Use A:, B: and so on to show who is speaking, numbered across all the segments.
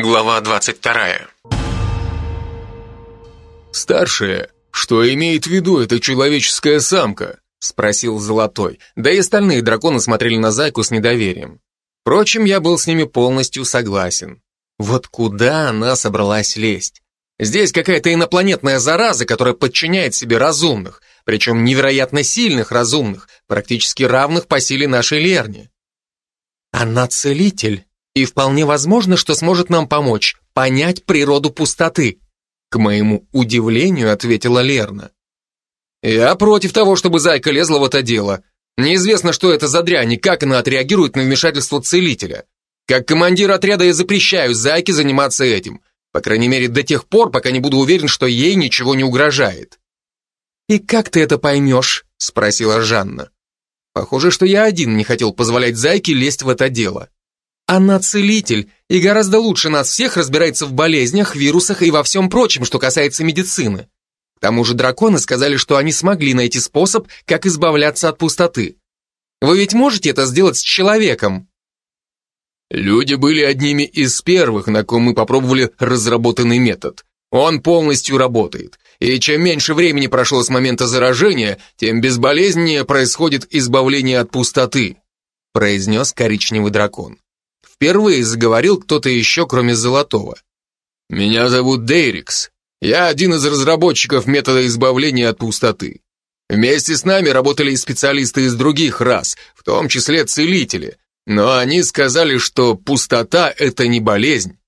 A: Глава 22.
B: «Старшая, что имеет в виду эта человеческая самка?» — спросил Золотой, да и остальные драконы смотрели на Зайку с недоверием. Впрочем, я был с ними полностью согласен. Вот куда она собралась лезть? Здесь какая-то инопланетная зараза, которая подчиняет себе разумных, причем невероятно сильных разумных, практически равных по силе нашей Лерни. Она целитель, и вполне возможно, что сможет нам помочь понять природу пустоты. К моему удивлению, ответила Лерна. Я против того, чтобы Зайка лезла в это дело. Неизвестно, что это за дрянь и как она отреагирует на вмешательство целителя. Как командир отряда я запрещаю Зайке заниматься этим. По крайней мере, до тех пор, пока не буду уверен, что ей ничего не угрожает. «И как ты это поймешь?» — спросила Жанна. Похоже, что я один не хотел позволять Зайке лезть в это дело. Она целитель и гораздо лучше нас всех разбирается в болезнях, вирусах и во всем прочем, что касается медицины. К тому же драконы сказали, что они смогли найти способ, как избавляться от пустоты. Вы ведь можете это сделать с человеком? Люди были одними из первых, на ком мы попробовали разработанный метод. Он полностью работает. И чем меньше времени прошло с момента заражения, тем безболезненнее происходит избавление от пустоты, произнес коричневый дракон. Впервые заговорил кто-то еще, кроме Золотого. Меня зовут Дейрикс. Я один из разработчиков метода избавления от пустоты. Вместе с нами работали и специалисты из других рас, в том числе целители, но они сказали, что пустота – это не болезнь,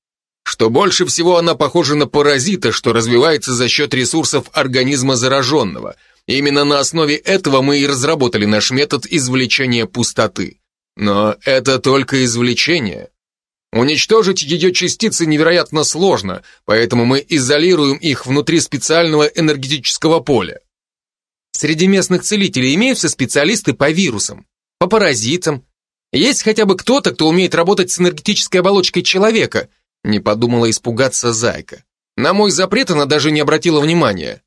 B: что больше всего она похожа на паразита, что развивается за счет ресурсов организма зараженного. Именно на основе этого мы и разработали наш метод извлечения пустоты. Но это только извлечение. Уничтожить ее частицы невероятно сложно, поэтому мы изолируем их внутри специального энергетического поля. Среди местных целителей имеются специалисты по вирусам, по паразитам. Есть хотя бы кто-то, кто умеет работать с энергетической оболочкой человека – не подумала испугаться Зайка. На мой запрет она даже не обратила внимания.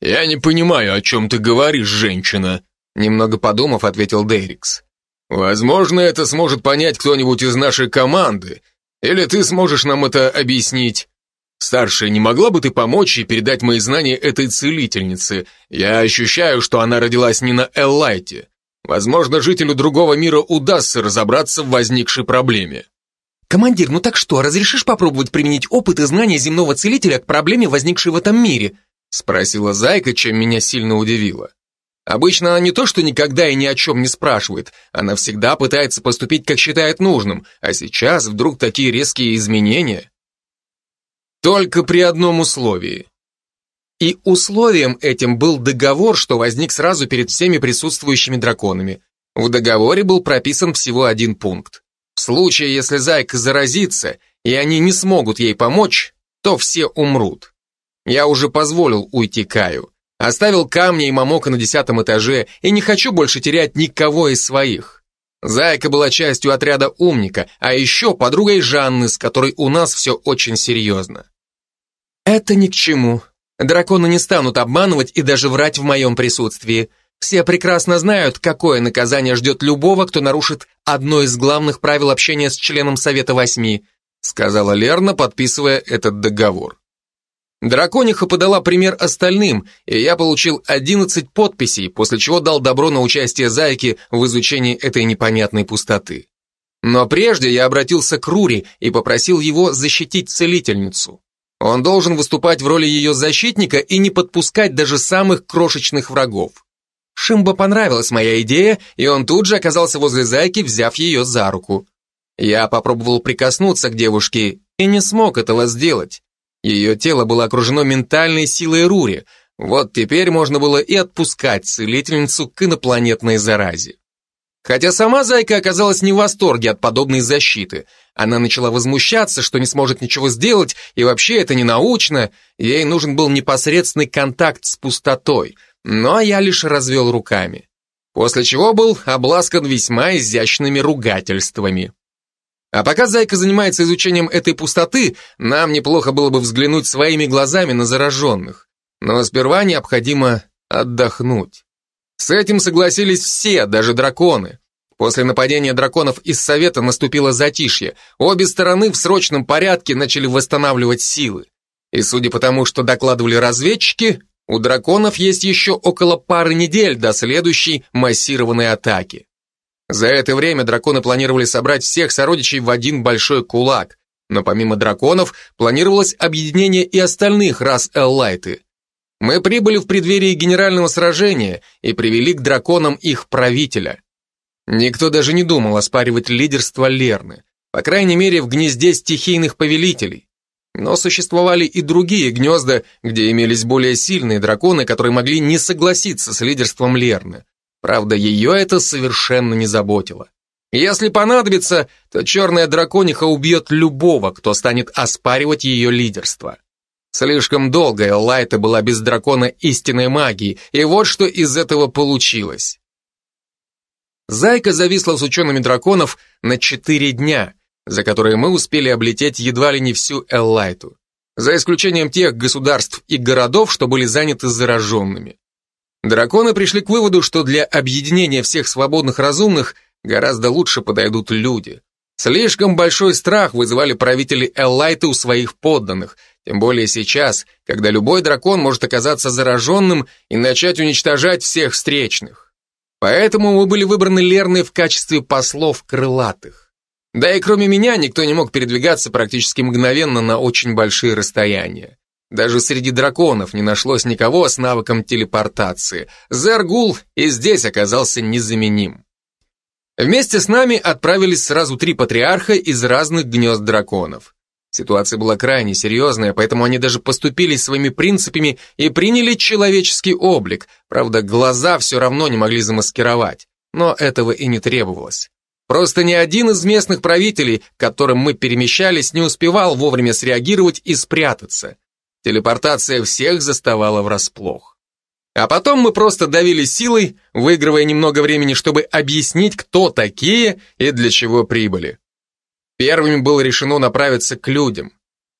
B: «Я не понимаю, о чем ты говоришь, женщина», немного подумав, ответил Дейрикс. «Возможно, это сможет понять кто-нибудь из нашей команды, или ты сможешь нам это объяснить. Старшая, не могла бы ты помочь и передать мои знания этой целительнице? Я ощущаю, что она родилась не на Эллайте. Возможно, жителю другого мира удастся разобраться в возникшей проблеме». «Командир, ну так что, разрешишь попробовать применить опыт и знания земного целителя к проблеме, возникшей в этом мире?» Спросила Зайка, чем меня сильно удивило. Обычно она не то, что никогда и ни о чем не спрашивает, она всегда пытается поступить, как считает нужным, а сейчас вдруг такие резкие изменения. Только при одном условии. И условием этим был договор, что возник сразу перед всеми присутствующими драконами. В договоре был прописан всего один пункт. В случае, если зайка заразится, и они не смогут ей помочь, то все умрут. Я уже позволил уйти Каю. Оставил камни и мамока на десятом этаже и не хочу больше терять никого из своих. Зайка была частью отряда умника, а еще подругой Жанны, с которой у нас все очень серьезно. Это ни к чему. Драконы не станут обманывать и даже врать в моем присутствии. Все прекрасно знают, какое наказание ждет любого, кто нарушит одно из главных правил общения с членом Совета Восьми, сказала Лерна, подписывая этот договор. Дракониха подала пример остальным, и я получил 11 подписей, после чего дал добро на участие Зайки в изучении этой непонятной пустоты. Но прежде я обратился к Рури и попросил его защитить целительницу. Он должен выступать в роли ее защитника и не подпускать даже самых крошечных врагов. Шимбо понравилась моя идея, и он тут же оказался возле зайки, взяв ее за руку. Я попробовал прикоснуться к девушке и не смог этого сделать. Ее тело было окружено ментальной силой Рури, вот теперь можно было и отпускать целительницу к инопланетной заразе. Хотя сама зайка оказалась не в восторге от подобной защиты. Она начала возмущаться, что не сможет ничего сделать, и вообще это не научно, ей нужен был непосредственный контакт с пустотой – но я лишь развел руками. После чего был обласкан весьма изящными ругательствами. А пока Зайка занимается изучением этой пустоты, нам неплохо было бы взглянуть своими глазами на зараженных. Но сперва необходимо отдохнуть. С этим согласились все, даже драконы. После нападения драконов из Совета наступило затишье. Обе стороны в срочном порядке начали восстанавливать силы. И судя по тому, что докладывали разведчики, у драконов есть еще около пары недель до следующей массированной атаки. За это время драконы планировали собрать всех сородичей в один большой кулак, но помимо драконов планировалось объединение и остальных рас Эллайты. Мы прибыли в преддверии генерального сражения и привели к драконам их правителя. Никто даже не думал оспаривать лидерство Лерны, по крайней мере в гнезде стихийных повелителей. Но существовали и другие гнезда, где имелись более сильные драконы, которые могли не согласиться с лидерством Лерны. Правда, ее это совершенно не заботило. Если понадобится, то черная дракониха убьет любого, кто станет оспаривать ее лидерство. Слишком долго Лайта была без дракона истинной магии, и вот что из этого получилось. Зайка зависла с учеными драконов на четыре дня, за которые мы успели облететь едва ли не всю Эллайту, за исключением тех государств и городов, что были заняты зараженными. Драконы пришли к выводу, что для объединения всех свободных разумных гораздо лучше подойдут люди. Слишком большой страх вызывали правители Эллайты у своих подданных, тем более сейчас, когда любой дракон может оказаться зараженным и начать уничтожать всех встречных. Поэтому мы были выбраны Лерной в качестве послов крылатых. Да и кроме меня никто не мог передвигаться практически мгновенно на очень большие расстояния. Даже среди драконов не нашлось никого с навыком телепортации. Зергул и здесь оказался незаменим. Вместе с нами отправились сразу три патриарха из разных гнезд драконов. Ситуация была крайне серьезная, поэтому они даже поступили своими принципами и приняли человеческий облик, правда, глаза все равно не могли замаскировать, но этого и не требовалось. Просто ни один из местных правителей, к которым мы перемещались, не успевал вовремя среагировать и спрятаться. Телепортация всех заставала врасплох. А потом мы просто давили силой, выигрывая немного времени, чтобы объяснить, кто такие и для чего прибыли. Первыми было решено направиться к людям.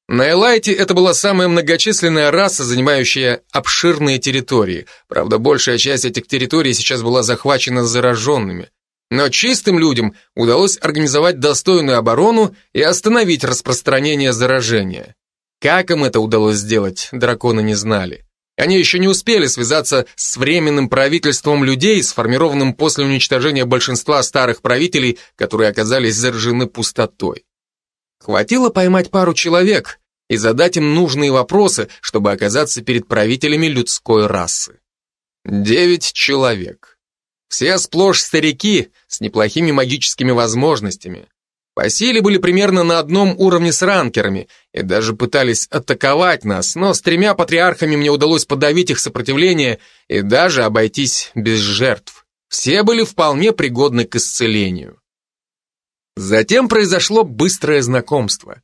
B: На Элайте это была самая многочисленная раса, занимающая обширные территории. Правда, большая часть этих территорий сейчас была захвачена зараженными. Но чистым людям удалось организовать достойную оборону и остановить распространение заражения. Как им это удалось сделать, драконы не знали. Они еще не успели связаться с временным правительством людей, сформированным после уничтожения большинства старых правителей, которые оказались заражены пустотой. Хватило поймать пару человек и задать им нужные вопросы, чтобы оказаться перед правителями людской расы. Девять человек. Все сплошь старики с неплохими магическими возможностями. По силе были примерно на одном уровне с ранкерами и даже пытались атаковать нас, но с тремя патриархами мне удалось подавить их сопротивление и даже обойтись без жертв. Все были вполне пригодны к исцелению. Затем произошло быстрое знакомство,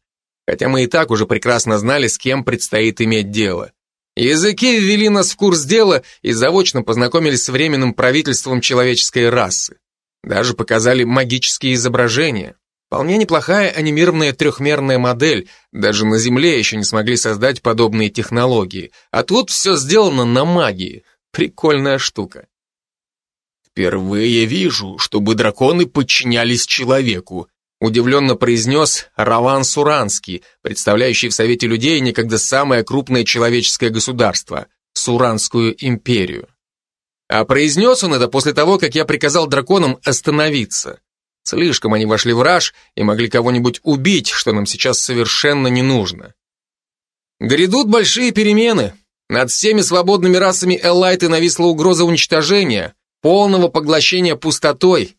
B: хотя мы и так уже прекрасно знали, с кем предстоит иметь дело. Языки ввели нас в курс дела и заочно познакомились с временным правительством человеческой расы. Даже показали магические изображения. Вполне неплохая анимированная трехмерная модель, даже на Земле еще не смогли создать подобные технологии. А тут все сделано на магии. Прикольная штука.
A: «Впервые вижу, чтобы драконы подчинялись человеку», удивленно произнес Раван Суранский, представляющий в Совете людей некогда самое крупное человеческое государство – Суранскую империю. А произнес он это после того, как я приказал драконам остановиться. Слишком они вошли в раж и могли кого-нибудь убить, что нам сейчас совершенно не нужно. Грядут большие перемены. Над всеми свободными расами Эллайты нависла угроза уничтожения, полного поглощения пустотой.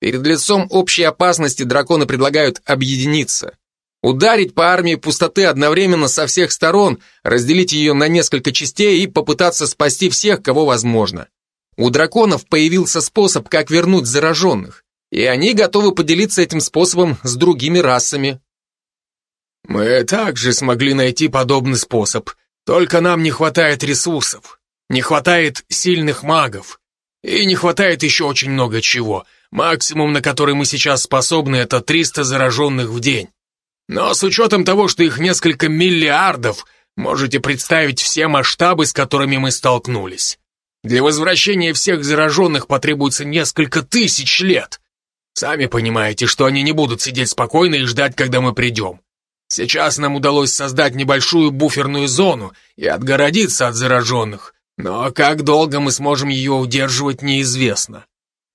A: Перед лицом общей опасности драконы предлагают объединиться. Ударить по армии пустоты одновременно со всех сторон, разделить ее на несколько частей и попытаться спасти всех, кого возможно. У драконов появился способ, как вернуть зараженных и они готовы поделиться этим способом с другими расами. Мы также смогли найти подобный способ, только нам не хватает ресурсов, не хватает сильных магов, и не хватает еще очень много чего. Максимум, на который мы сейчас способны, это 300 зараженных в день. Но с учетом того, что их несколько миллиардов, можете представить все масштабы, с которыми мы столкнулись. Для возвращения всех зараженных потребуется несколько тысяч лет.
B: Сами понимаете, что они не будут сидеть спокойно и ждать, когда мы придем. Сейчас нам удалось создать небольшую буферную зону и отгородиться от зараженных, но как долго мы сможем ее удерживать, неизвестно.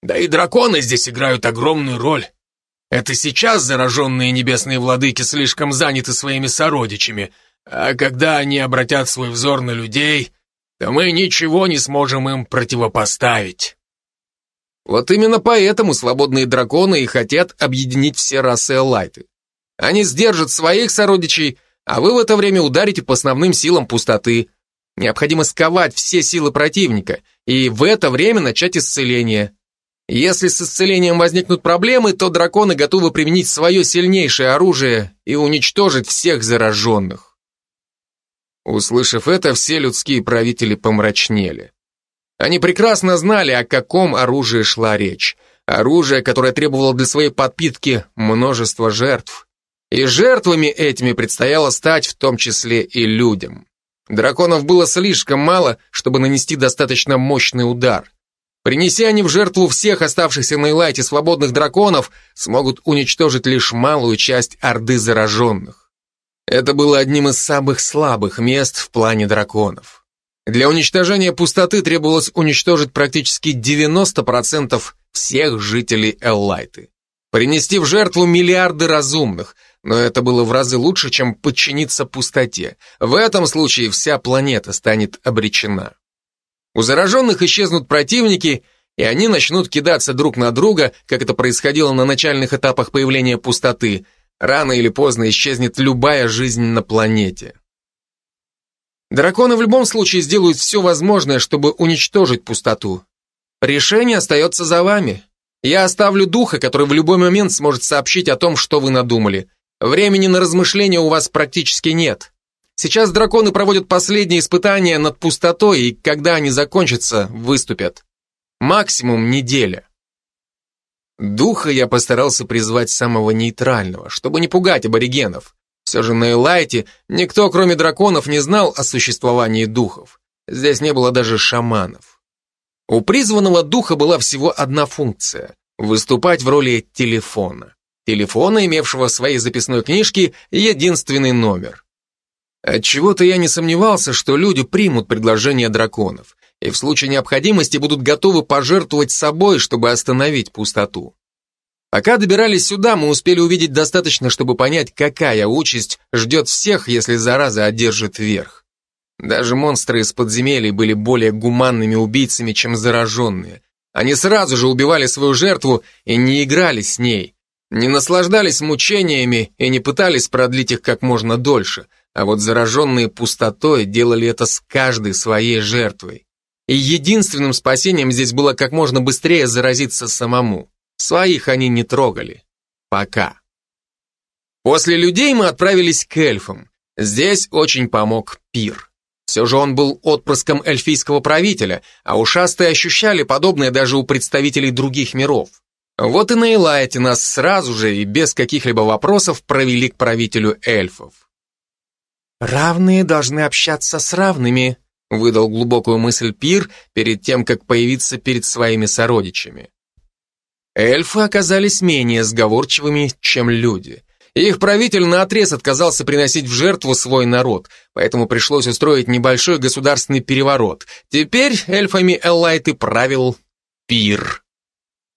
B: Да и драконы здесь играют огромную роль. Это сейчас зараженные небесные владыки слишком заняты своими сородичами, а когда они обратят свой взор на людей, то мы ничего не сможем им противопоставить.
A: Вот именно поэтому свободные драконы и хотят объединить все расы Элайты. Они сдержат своих сородичей, а вы в это время ударите по основным силам пустоты. Необходимо сковать все силы противника и в это время начать исцеление. Если с исцелением возникнут проблемы, то драконы готовы применить свое сильнейшее оружие и уничтожить всех зараженных. Услышав это, все людские правители помрачнели. Они прекрасно знали, о каком оружии шла речь. Оружие, которое требовало для своей подпитки множество жертв. И жертвами этими предстояло стать в том числе и людям. Драконов было слишком мало, чтобы нанести достаточно мощный удар. Принеся они в жертву всех оставшихся на Элайте свободных драконов, смогут уничтожить лишь малую часть Орды зараженных. Это было одним из самых слабых мест в плане драконов. Для уничтожения пустоты требовалось уничтожить практически 90% всех жителей Эллайты. Принести в жертву миллиарды разумных, но это было в разы лучше, чем подчиниться пустоте. В этом случае вся планета станет обречена. У зараженных исчезнут противники, и они начнут кидаться друг на друга, как это происходило на начальных этапах появления пустоты. Рано или поздно исчезнет любая жизнь на планете. Драконы в любом случае сделают все возможное, чтобы уничтожить пустоту. Решение остается за вами. Я оставлю духа, который в любой момент сможет сообщить о том, что вы надумали. Времени на размышления у вас практически нет. Сейчас драконы проводят последние испытания над пустотой, и когда они закончатся, выступят. Максимум неделя. Духа я постарался призвать самого нейтрального, чтобы не пугать аборигенов. Все же на Элайте никто, кроме драконов, не знал о существовании духов. Здесь не было даже шаманов. У призванного духа была всего одна функция – выступать в роли телефона телефона, имевшего в своей записной книжке единственный номер. Отчего-то я не сомневался, что люди примут предложение драконов и в случае необходимости будут готовы пожертвовать собой, чтобы остановить пустоту. Пока добирались сюда, мы успели увидеть достаточно, чтобы понять, какая участь ждет всех, если зараза одержит верх. Даже монстры из подземелий были более гуманными убийцами, чем зараженные. Они сразу же убивали свою жертву и не играли с ней не наслаждались мучениями и не пытались продлить их как можно дольше, а вот зараженные пустотой делали это с каждой своей жертвой. И единственным спасением здесь было как можно быстрее заразиться самому. Своих они не трогали. Пока. После людей мы отправились к эльфам. Здесь очень помог пир. Все же он был отпрыском эльфийского правителя, а ушастые ощущали подобное даже у представителей других миров. Вот и на Элайте нас сразу же и без каких-либо вопросов провели к правителю эльфов. «Равные должны общаться с равными», выдал глубокую мысль Пир перед тем, как появиться перед своими сородичами. Эльфы оказались менее сговорчивыми, чем люди. Их правитель наотрез отказался приносить в жертву свой народ, поэтому пришлось устроить небольшой государственный переворот. Теперь эльфами Эллайты правил Пир.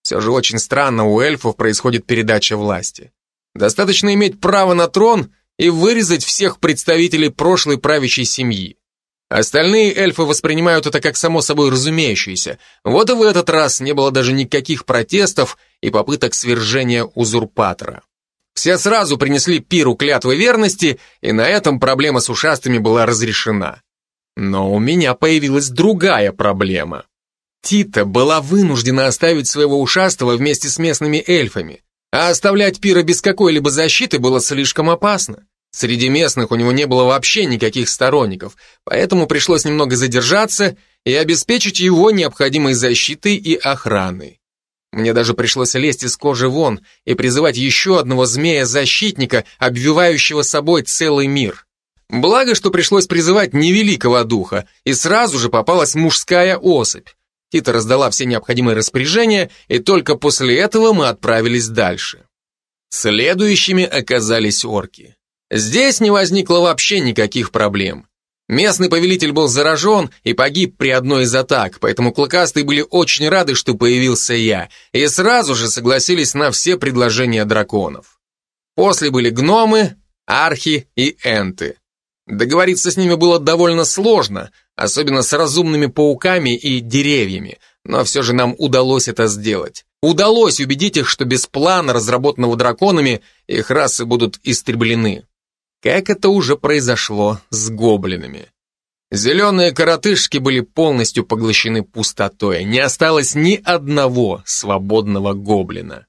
A: Все же очень странно у эльфов происходит передача власти. Достаточно иметь право на трон и вырезать всех представителей прошлой правящей семьи. Остальные эльфы воспринимают это как само собой разумеющееся. Вот и в этот раз не было даже никаких протестов и попыток свержения узурпатора. Все сразу принесли пиру клятвы верности, и на этом проблема с ушастыми была разрешена. Но у меня появилась другая проблема. Тита была вынуждена оставить своего ушастого вместе с местными эльфами, а оставлять пира без какой-либо защиты было слишком опасно. Среди местных у него не было вообще никаких сторонников, поэтому пришлось немного задержаться и обеспечить его необходимой защитой и охраной. Мне даже пришлось лезть из кожи вон и призывать еще одного змея-защитника, обвивающего собой целый мир. Благо, что пришлось призывать невеликого духа, и сразу же попалась мужская особь. Тита раздала все необходимые распоряжения, и только после этого мы отправились дальше. Следующими оказались орки. Здесь не возникло вообще никаких проблем. Местный повелитель был заражен и погиб при одной из атак, поэтому клыкастые были очень рады, что появился я, и сразу же согласились на все предложения драконов. После были гномы, архи и энты. Договориться с ними было довольно сложно, особенно с разумными пауками и деревьями, но все же нам удалось это сделать. Удалось убедить их, что без плана, разработанного драконами, их расы будут истреблены. Как это уже произошло с гоблинами. Зеленые коротышки были полностью поглощены пустотой, не осталось ни одного свободного гоблина.